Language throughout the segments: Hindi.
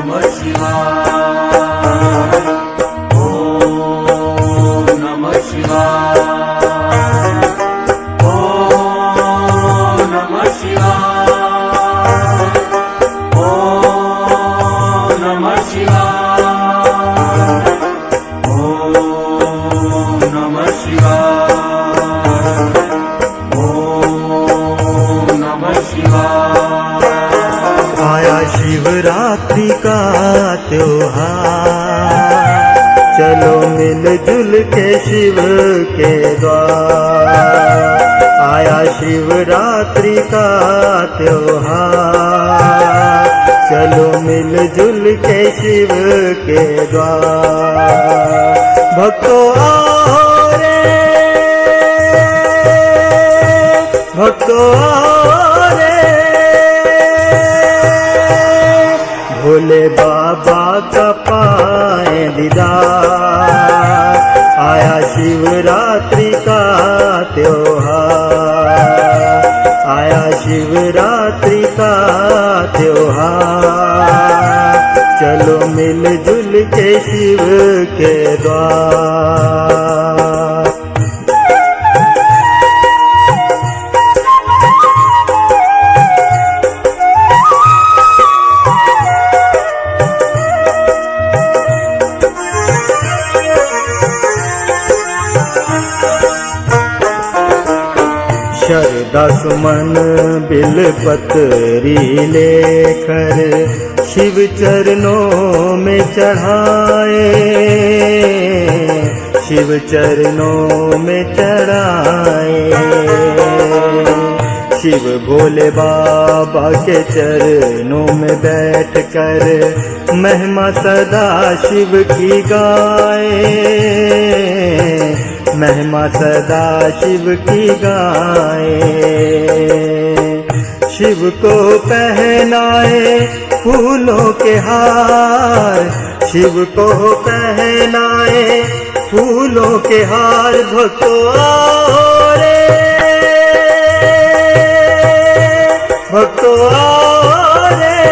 namah shiva मिलजुल के शिव के द्वार। आया शिवरात्रि का त्योहार। चलो मिलजुल के शिव के द्वार। भक्तों आओ रे। भक्तों त्योहार आया शिवरात्रि का त्योहार। चलो मिलजुल के शिव के द्वार शरदा सुमन बिल पतरी लेकर शिव चरणों में चढ़ाए। शिव चरणों में चढ़ाए। शिव भोले बाबा के चरणों में बैठ कर महिमा सदा शिव की गाए। महिमा सदा शिव की गाए। शिव को पहनाए फूलों के हार। शिव को पहनाए फूलों के हार, भक्तों रे। भक्तों रे।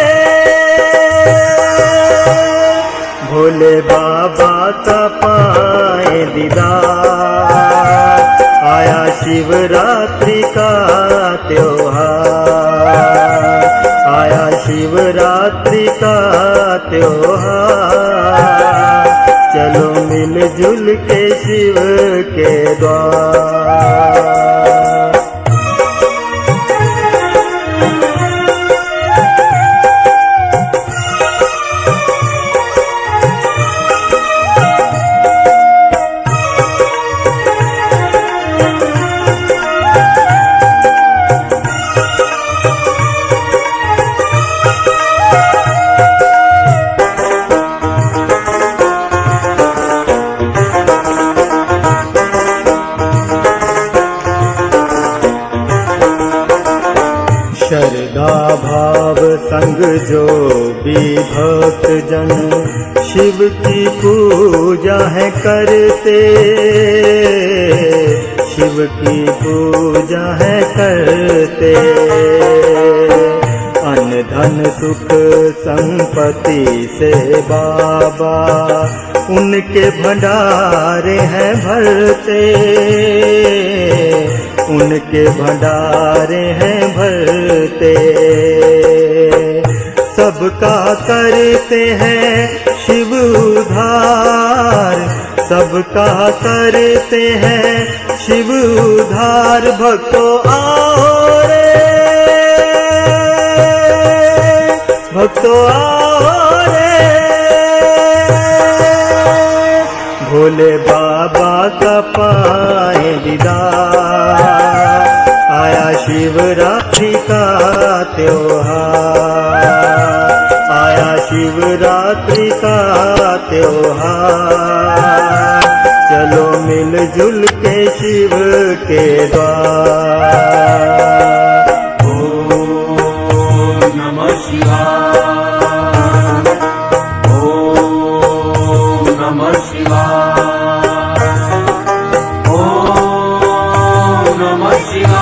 भोले बाबा का पाए दीदार। शिवरात्रि का त्योहार। आया शिवरात्रि का त्योहार। चलो मिलजुल के शिव के द्वार। श्रद्धा भाव संग जो भी भक्त जन, शिव की पूजा है करते। शिव की पूजा है करते। अन्न धन सुख संपत्ति से बाबा, उनके भंडारे हैं भरते। उनके भंडारे हैं भरते। सबका करते हैं शिव उधार सबका करते हैं शिव उधार भक्तों आओ रे। भक्तों आओ रे। भोले बाबा का पाए दीदार शिवरात्रि का त्योहार आया शिवरात्रि का त्योहार चलो मिलजुल के शिव मिलिजुले शिवकेबा ओ नमस्या नमस्या नमस्या